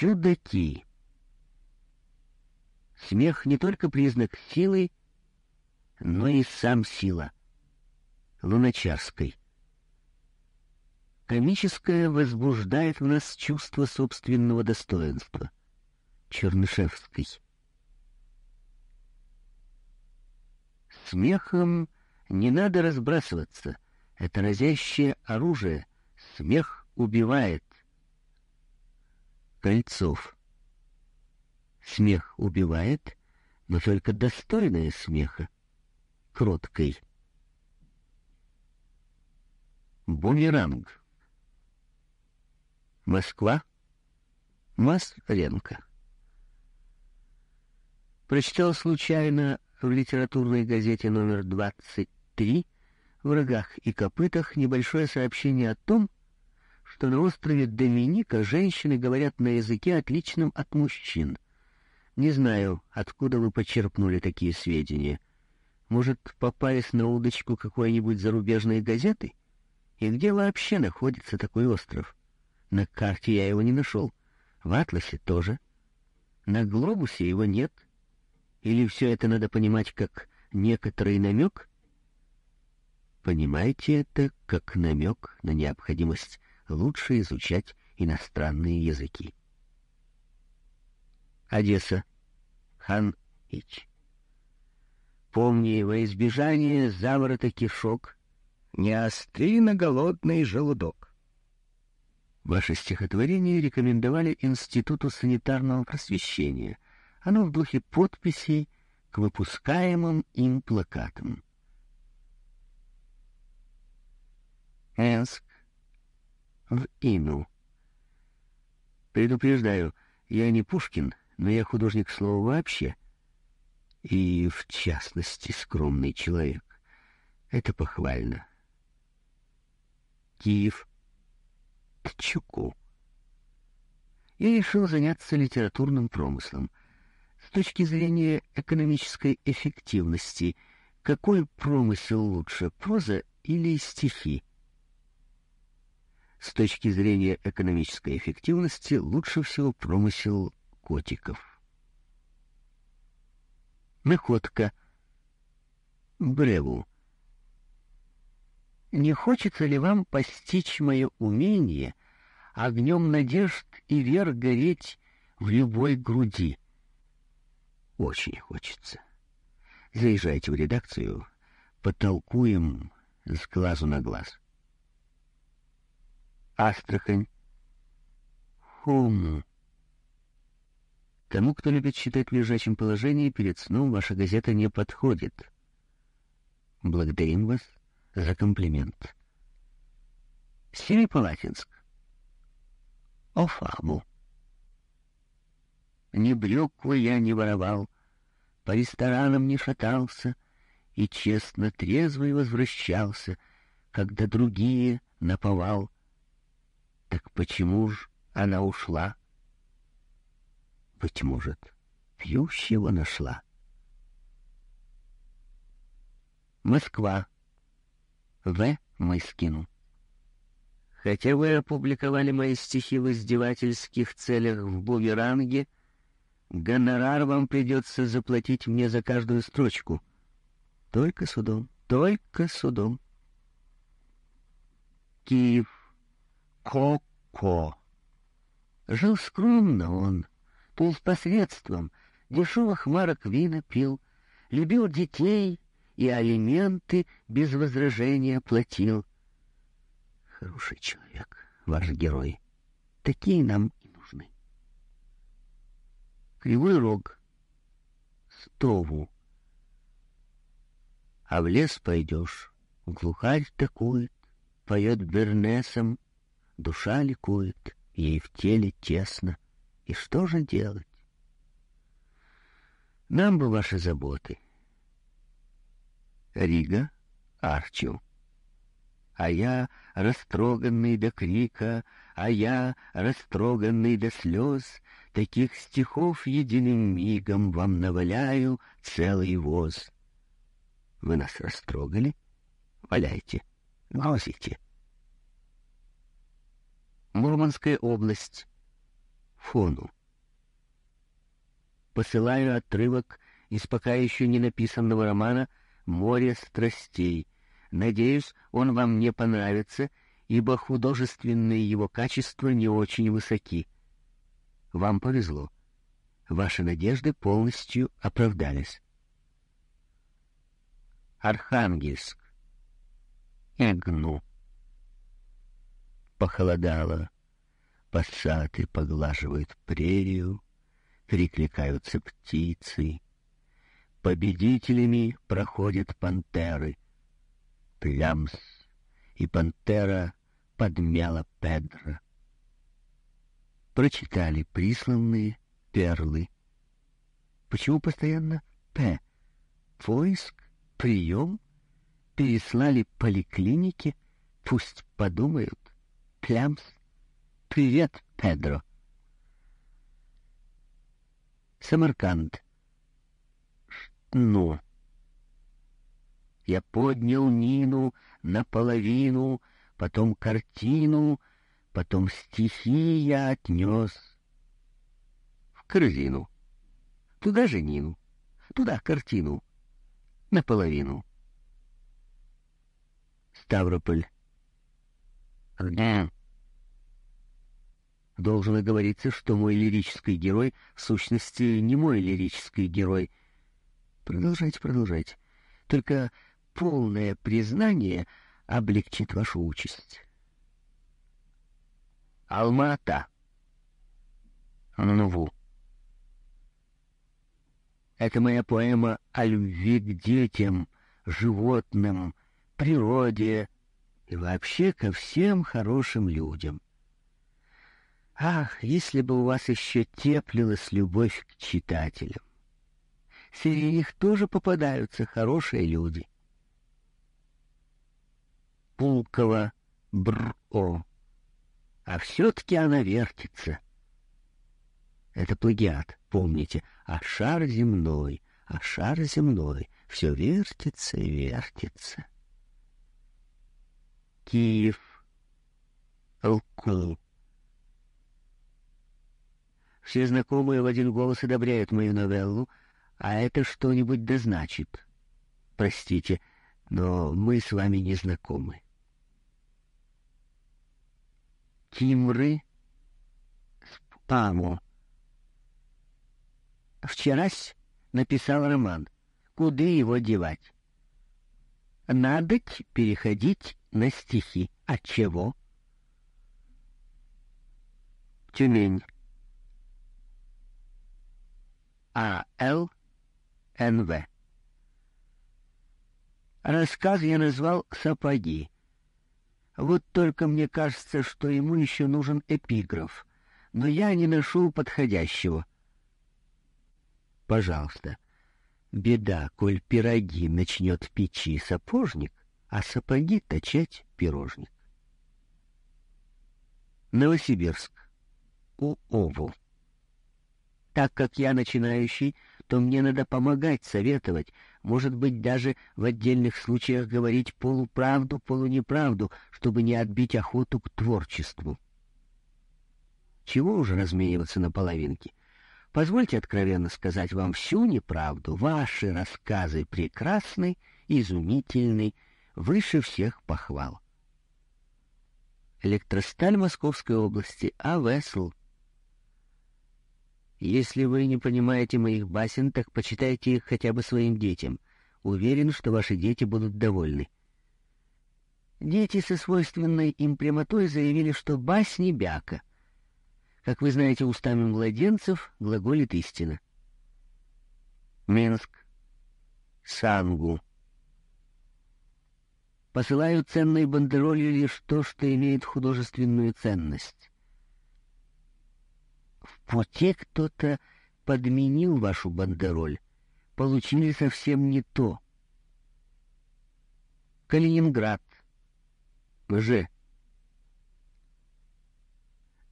Чудаки. Смех не только признак силы, но и сам сила. Луначарской. Комическое возбуждает в нас чувство собственного достоинства. Чернышевской. Смехом не надо разбрасываться. Это разящее оружие. Смех убивает. Кольцов. Смех убивает, но только достойное смеха. Кроткой. Бумеранг. Москва. Масленко. Прочитал случайно в литературной газете номер 23 в рогах и копытах небольшое сообщение о том, что на острове Доминика женщины говорят на языке, отличном от мужчин. Не знаю, откуда вы почерпнули такие сведения. Может, попались на удочку какой-нибудь зарубежной газеты? И где вообще находится такой остров? На карте я его не нашел. В атласе тоже. На глобусе его нет. Или все это надо понимать как некоторый намек? Понимайте это как намек на необходимость лучше изучать иностранные языки. Одесса. Хан Ич. Помни, во избежание заворота кишок, не остри на голодный желудок. Ваше стихотворение рекомендовали Институту санитарного просвещения. Оно в духе подписей к выпускаемым им плакатам. Энск, в Ину. Предупреждаю, я не Пушкин, но я художник слова вообще. И, в частности, скромный человек. Это похвально. Киев. Тчуку. Я решил заняться литературным промыслом. С точки зрения экономической эффективности, какой промысел лучше, проза или стихи? С точки зрения экономической эффективности лучше всего промысел котиков. Находка. Бреву. Не хочется ли вам постичь мое умение огнем надежд и вер гореть в любой груди? Очень хочется. Заезжайте в редакцию, потолкуем с глазу на глаз. Астрахань. Хум. Тому, кто любит читать в лежачем положении, перед сном ваша газета не подходит. Благодарим вас за комплимент. Семипалатинск. Офаму. Ни брюквы я не воровал, по ресторанам не шатался и честно трезвый возвращался, когда другие наповал так почему ж она ушла? Быть может, пьющего нашла. Москва. В. Майскину. Хотя вы опубликовали мои стихи в издевательских целях в бумеранге, гонорар вам придется заплатить мне за каждую строчку. Только судом, только судом. Киев. Коко. Жил скромно он, с посредством, дешевых марок вина пил, любил детей и алименты без возражения платил. Хороший человек, ваш герой. Такие нам и нужны. Кривой рог. Стову. А в лес пойдешь, глухарь такует, поет бернесом, Душа ликует, ей в теле тесно. И что же делать? Нам бы ваши заботы. Рига, Арчу. А я, растроганный до крика, а я, растроганный до слез, Таких стихов единым мигом вам наваляю целый воз. Вы нас растрогали? Валяйте, носите. Мурманская область. фону. Посылаю отрывок из пока еще не написанного романа «Море страстей». Надеюсь, он вам не понравится, ибо художественные его качества не очень высоки. Вам повезло. Ваши надежды полностью оправдались. Архангельск. Эгну. Похолодало. Пассаты поглаживают прерию, перекликаются птицы. Победителями проходят пантеры. Плямс и пантера подмяла Педро. Прочитали присланные перлы. Почему постоянно «П»? Поиск, прием, переслали поликлинике, пусть подумают. Плямс. Привет, Педро. Самарканд. Ну. Я поднял Нину наполовину, потом картину, потом стихи я отнес в корзину. Туда же Нину, туда картину, наполовину. Ставрополь. Да. Должен оговориться, что мой лирический герой в сущности не мой лирический герой. Продолжайте, продолжайте. Только полное признание облегчит вашу участь. Алма-Ата. Нуву. Это моя поэма о любви к детям, животным, природе и вообще ко всем хорошим людям. Ах, если бы у вас еще теплилась любовь к читателям! Среди них тоже попадаются хорошие люди. Пулкова, бр-о а все-таки она вертится. Это плагиат, помните, а шар земной, а шар земной, все вертится и вертится. Киев, Алку. Все знакомые в один голос одобряют мою новеллу, а это что-нибудь да значит. Простите, но мы с вами не знакомы. Кимры Спамо. Вчерась написал роман. Куда его девать? Надо переходить на стихи. От чего? Тюмень. А. Л. Н. В. Рассказ я назвал «Сапоги». Вот только мне кажется, что ему еще нужен эпиграф, но я не нашел подходящего. Пожалуйста. Беда, коль пироги начнет печи сапожник, а сапоги точать пирожник. Новосибирск. У Ову. Так как я начинающий, то мне надо помогать, советовать, может быть, даже в отдельных случаях говорить полуправду, полунеправду, чтобы не отбить охоту к творчеству. Чего уже размениваться на половинке? Позвольте откровенно сказать вам всю неправду. Ваши рассказы прекрасны, изумительны, выше всех похвал. Электросталь Московской области, А. Весл. Если вы не понимаете моих басен, так почитайте их хотя бы своим детям. Уверен, что ваши дети будут довольны. Дети со свойственной им прямотой заявили, что басни бяка. Как вы знаете, устами младенцев глаголит истина. Минск. Сангу. Посылаю ценной бандеролью лишь то, что имеет художественную ценность. В пути кто-то подменил вашу бандероль. Получили совсем не то. Калининград. Ж.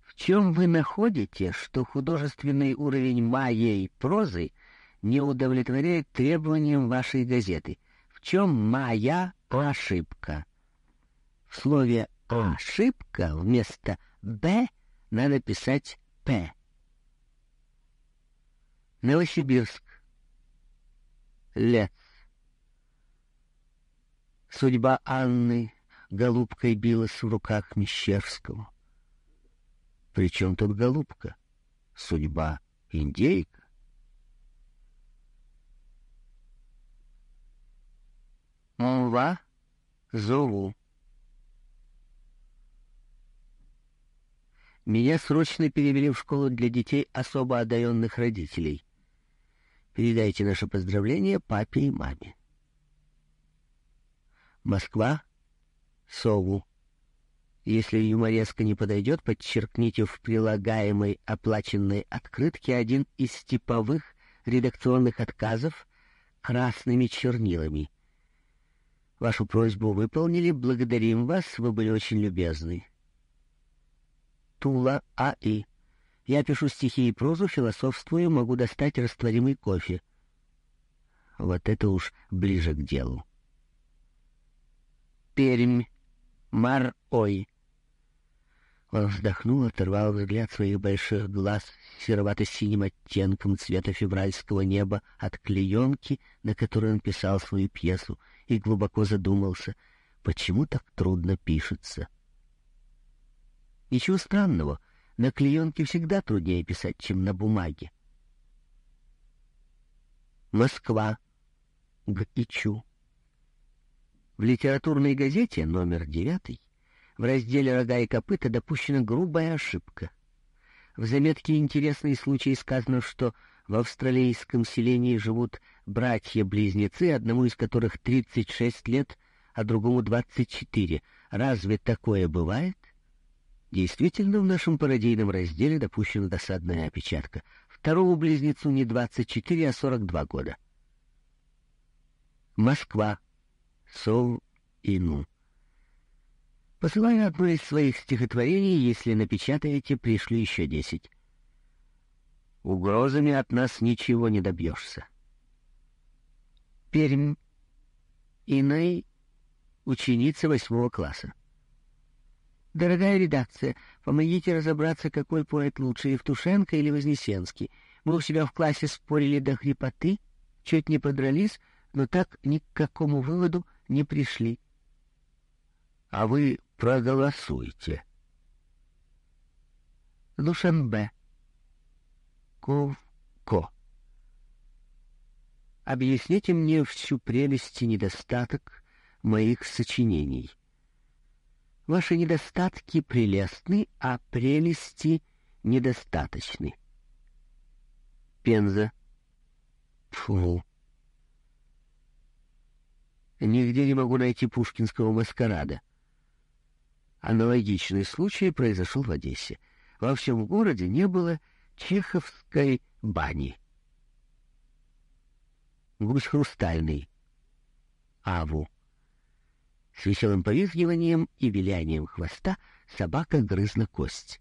В чем вы находите, что художественный уровень моей прозы не удовлетворяет требованиям вашей газеты? В чем моя ошибка? В слове «ошибка» вместо «б» надо писать «п». Новосибирск. Лец. Судьба Анны голубкой билась в руках Мещерского. Причем тут голубка? Судьба индейка? Мва зову. Меня срочно перевели в школу для детей особо одаренных родителей. Передайте наше поздравление папе и маме. Москва, Сову. Если юмореска не подойдет, подчеркните в прилагаемой оплаченной открытке один из типовых редакционных отказов красными чернилами. Вашу просьбу выполнили, благодарим вас, вы были очень любезны. Тула А.И. Я пишу стихи и прозу, философствую, могу достать растворимый кофе. Вот это уж ближе к делу. Пермь. Мар-Ой. Он вздохнул, оторвал взгляд своих больших глаз серовато-синим оттенком цвета февральского неба от клеенки, на которой он писал свою пьесу, и глубоко задумался, почему так трудно пишется. Ничего странного, на клеенке всегда труднее писать, чем на бумаге. Москва. Г.И.Чу. В литературной газете номер девятый в разделе «Рога и копыта» допущена грубая ошибка. В заметке «Интересный случай» сказано, что в австралийском селении живут братья-близнецы, одному из которых 36 лет, а другому 24. Разве такое бывает? Действительно, в нашем пародийном разделе допущена досадная опечатка. Второму близнецу не 24, а 42 года. Москва. Сол-Ину. Посылаю одно из своих стихотворений, если напечатаете, пришлю еще десять. Угрозами от нас ничего не добьешься. Пермь. Иной ученица восьмого класса. Дорогая редакция, помогите разобраться, какой поэт лучше, Евтушенко или Вознесенский. Мы у себя в классе спорили до хрипоты, чуть не подрались, но так ни к какому выводу не пришли. — А вы проголосуйте. Душанбе. Ковко. Объясните мне всю прелесть и недостаток моих сочинений. Ваши недостатки прелестны, а прелести недостаточны. Пенза. Фу. Нигде не могу найти пушкинского маскарада. Аналогичный случай произошел в Одессе. Во всем городе не было чеховской бани. Гусь хрустальный. Аву. С веселым повизгиванием и вилянием хвоста собака грызла кость.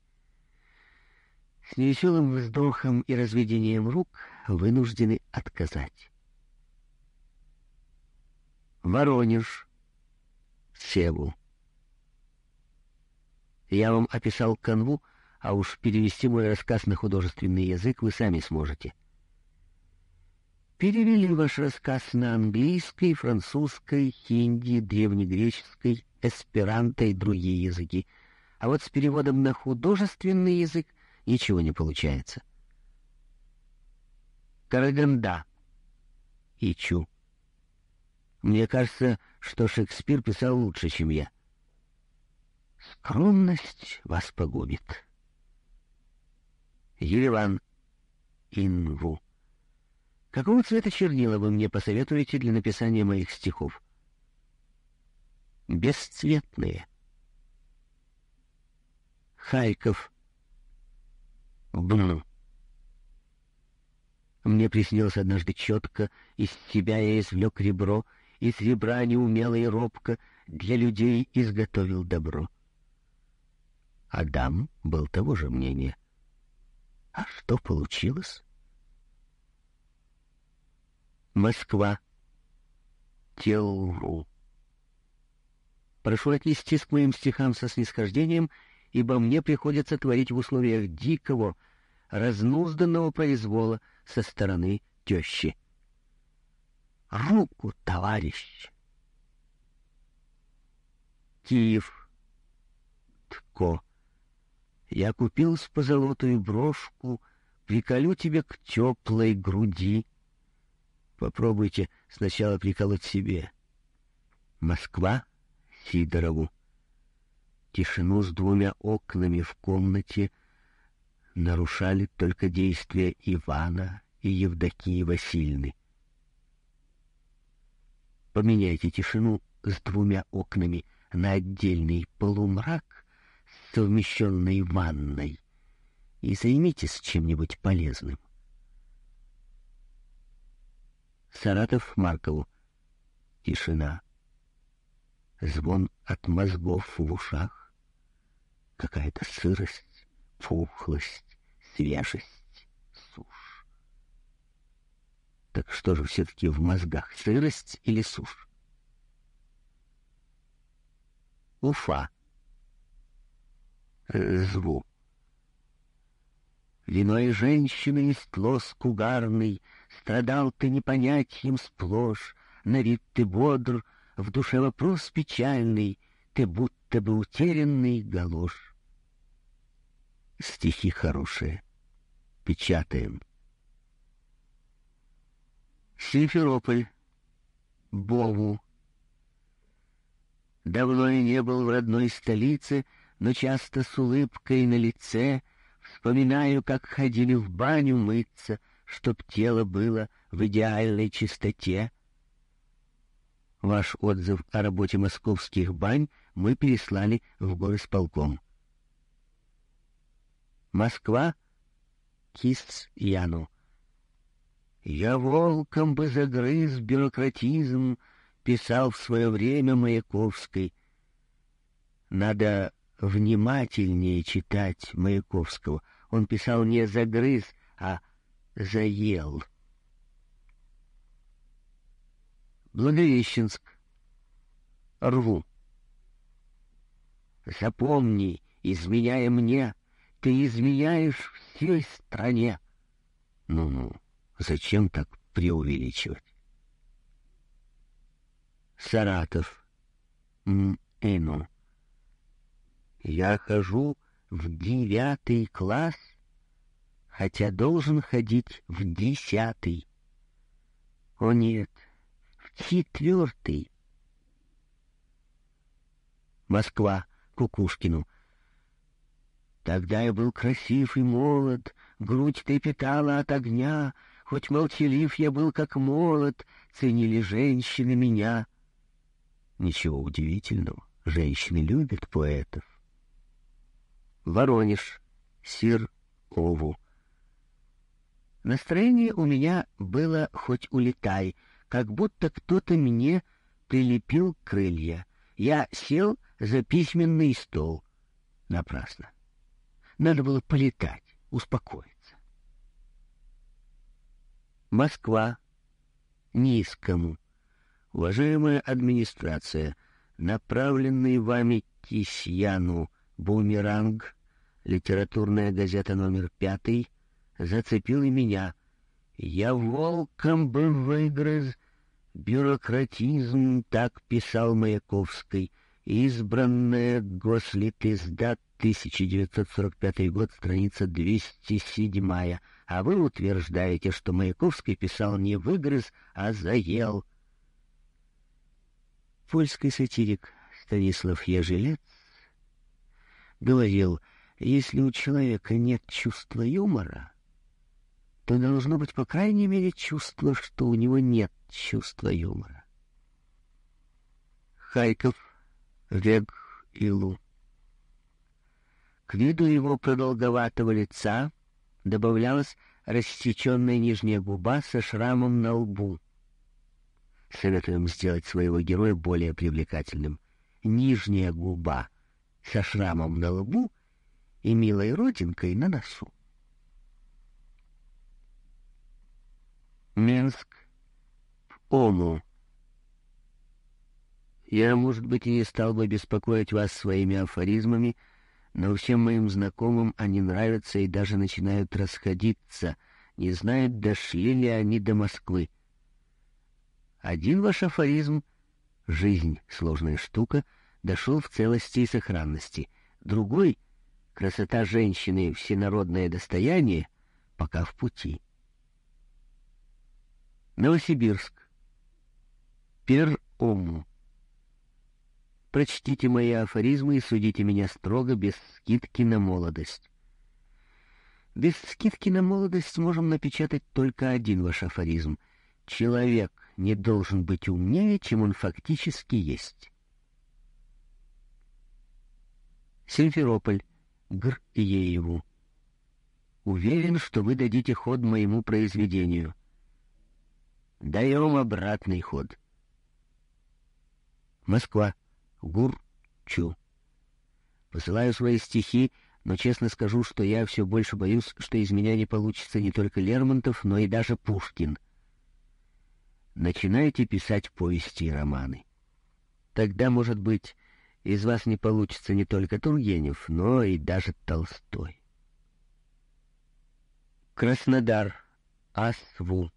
С невеселым вздохом и разведением рук вынуждены отказать. Воронеж. Севу. Я вам описал канву, а уж перевести мой рассказ на художественный язык вы сами сможете. Перевели ваш рассказ на английский, французский, хинди, древнегреческий, эсперанто и другие языки, а вот с переводом на художественный язык ничего не получается. Караганда. Ичу. Мне кажется, что Шекспир писал лучше, чем я. Скромность вас погубит. Ереван. Инву. Какого цвета чернила вы мне посоветуете для написания моих стихов? Бесцветные. Харьков. Бну. Мне приснилось однажды четко, из себя я извлек ребро, из ребра неумело и робко для людей изготовил добро. Адам был того же мнения. А что получилось? Москва. Телру. Прошу отнестись к моим стихам со снисхождением, ибо мне приходится творить в условиях дикого, разнузданного произвола со стороны тещи. «Руку, товарищ!» Киев. Тко. Я купил с позолотую брошку, приколю тебе к теплой груди. Попробуйте сначала приколоть себе. Москва, Сидорову. Тишину с двумя окнами в комнате нарушали только действия Ивана и Евдокии Васильевны. Поменяйте тишину с двумя окнами на отдельный полумрак с совмещенной ванной и займитесь чем-нибудь полезным. Саратов Маркову. Тишина. Звон от мозгов в ушах. Какая-то сырость, пухлость, свежесть, сушь. Так что же все-таки в мозгах, сырость или сушь? Уфа. Звук. Виной женщины есть лоск угарный, Страдал ты непонятием сплошь, На вид ты бодр, в душе вопрос печальный, Ты будто бы утерянный галош. Стихи хорошие. Печатаем. Симферополь. Бову. Давно я не был в родной столице, но часто с улыбкой на лице Вспоминаю, как ходили в баню мыться, чтоб тело было в идеальной чистоте. Ваш отзыв о работе московских бань мы переслали в горосполком. Москва, Кист Яну. Я волком бы загрыз бюрократизм, писал в свое время Маяковской. Надо внимательнее читать Маяковского. Он писал не «загрыз», а «заел». Благовещенск. Рву. Запомни, изменяя мне, ты изменяешь всей стране. Ну-ну, зачем так преувеличивать? Саратов. М-эну. Я хожу в девятый класс, хотя должен ходить в десятый. О нет, в четвертый. Москва, Кукушкину. Тогда я был красив и молод, грудь трепетала от огня, хоть молчалив я был как молод, ценили женщины меня. Ничего удивительного, женщины любят поэтов. Воронеж, Сир Ову. Настроение у меня было хоть улетай, как будто кто-то мне прилепил крылья. Я сел за письменный стол. Напрасно. Надо было полетать, успокоиться. Москва. Низкому. Уважаемая администрация, направленный вами Кисьяну бумеранг литературная газета номер пятый, зацепил и меня. Я волком бы выгрыз бюрократизм, так писал Маяковский, избранная Гослитиздат 1945 год, страница 207, а вы утверждаете, что Маяковский писал не выгрыз, а заел. Польский сатирик Станислав Ежелец говорил — если у человека нет чувства юмора, то должно быть, по крайней мере, чувство, что у него нет чувства юмора. Хайков, Вег Илу. К виду его продолговатого лица добавлялась рассеченная нижняя губа со шрамом на лбу. Советуем сделать своего героя более привлекательным. Нижняя губа со шрамом на лбу и милой родинкой на носу. Минск, Ому. Я, может быть, и не стал бы беспокоить вас своими афоризмами, Но всем моим знакомым они нравятся и даже начинают расходиться, не знают, дошли ли они до Москвы. Один ваш афоризм — «Жизнь — сложная штука» — дошел в целости и сохранности. Другой — «Красота женщины — всенародное достояние» пока в пути. Новосибирск. Пер-Ому. Прочтите мои афоризмы и судите меня строго, без скидки на молодость. Без скидки на молодость можем напечатать только один ваш афоризм. Человек не должен быть умнее, чем он фактически есть. Симферополь. Гр. Ееву. Уверен, что вы дадите ход моему произведению. Даем обратный ход. Москва. Гурчу. Посылаю свои стихи, но честно скажу, что я все больше боюсь, что из меня не получится не только Лермонтов, но и даже Пушкин. Начинайте писать повести и романы. Тогда, может быть, из вас не получится не только Тургенев, но и даже Толстой. Краснодар. Асву.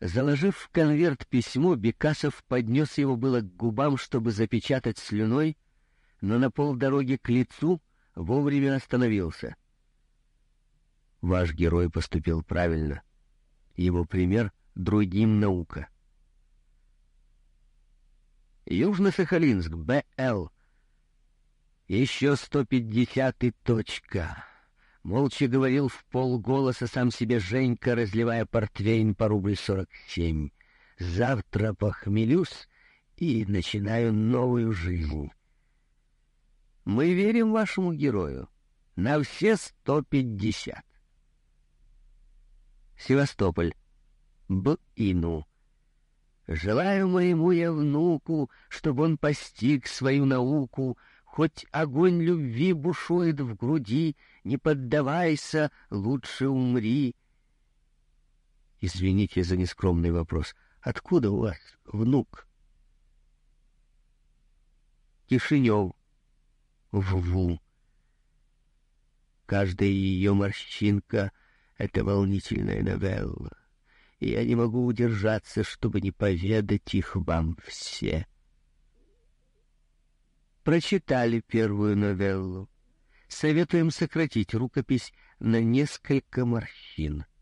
Заложив в конверт письмо, Бекасов поднес его было к губам, чтобы запечатать слюной, но на полдороги к лицу вовремя остановился. Ваш герой поступил правильно. Его пример другим наука. Южно-Сахалинск, Б.Л. Еще сто пятьдесят и точка. Молча говорил в полголоса сам себе Женька, разливая портвейн по рубль сорок семь. Завтра похмелюсь и начинаю новую жизнь. Мы верим вашему герою на все сто пятьдесят. Севастополь. Б-ину. Желаю моему я внуку, чтобы он постиг свою науку, Хоть огонь любви бушует в груди, Не поддавайся, лучше умри. Извините за нескромный вопрос. Откуда у вас внук? Кишинев. Вву. Каждая ее морщинка — это волнительная новелла, я не могу удержаться, чтобы не поведать их вам все прочитали первую новеллу. Советуем сократить рукопись на несколько морщин —